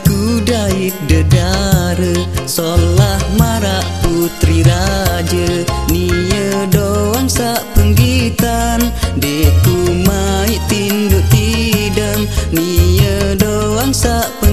ku daik dedara Solah marak putri raja. Nia doang sak penggitan Deku maik tinduk tidam. Nia doang sak penggitan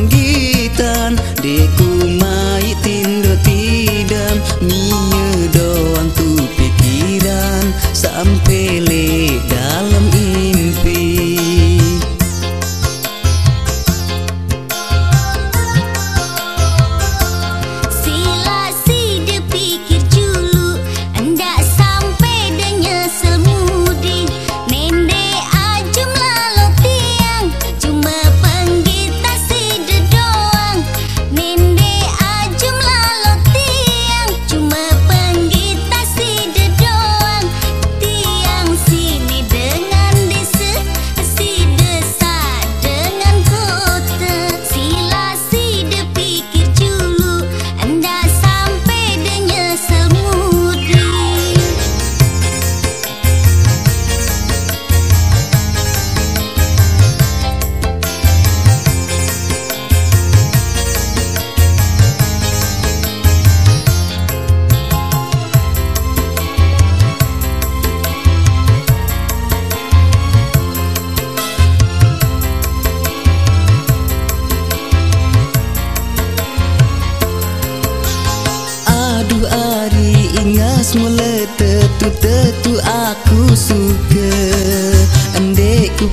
Terus mulai tetu-tetu aku suka. Andai ku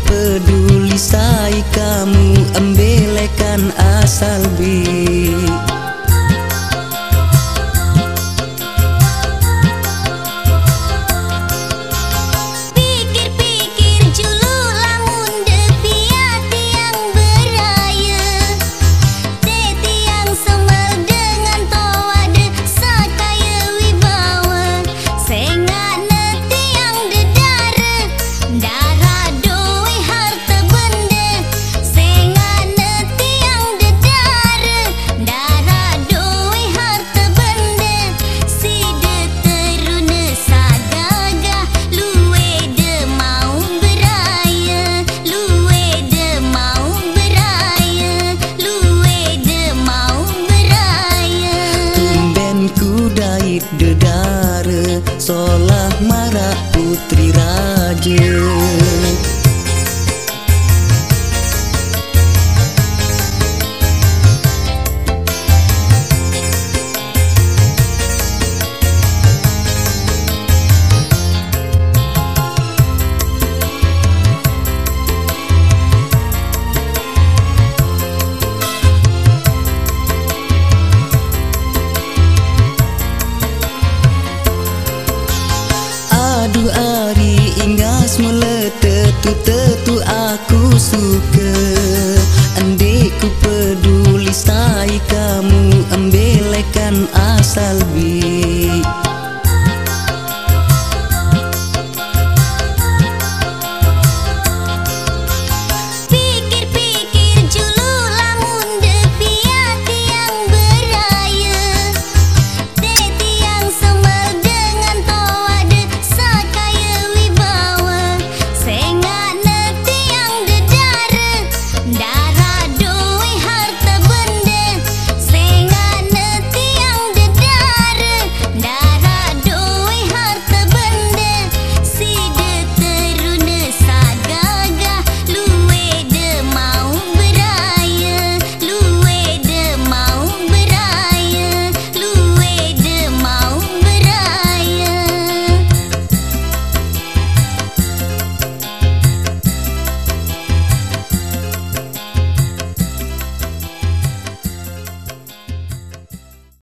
langit dedara solah marak putri raja. tu tentu aku suka Andai ku peduli stai kamu Ambilkan asal bi.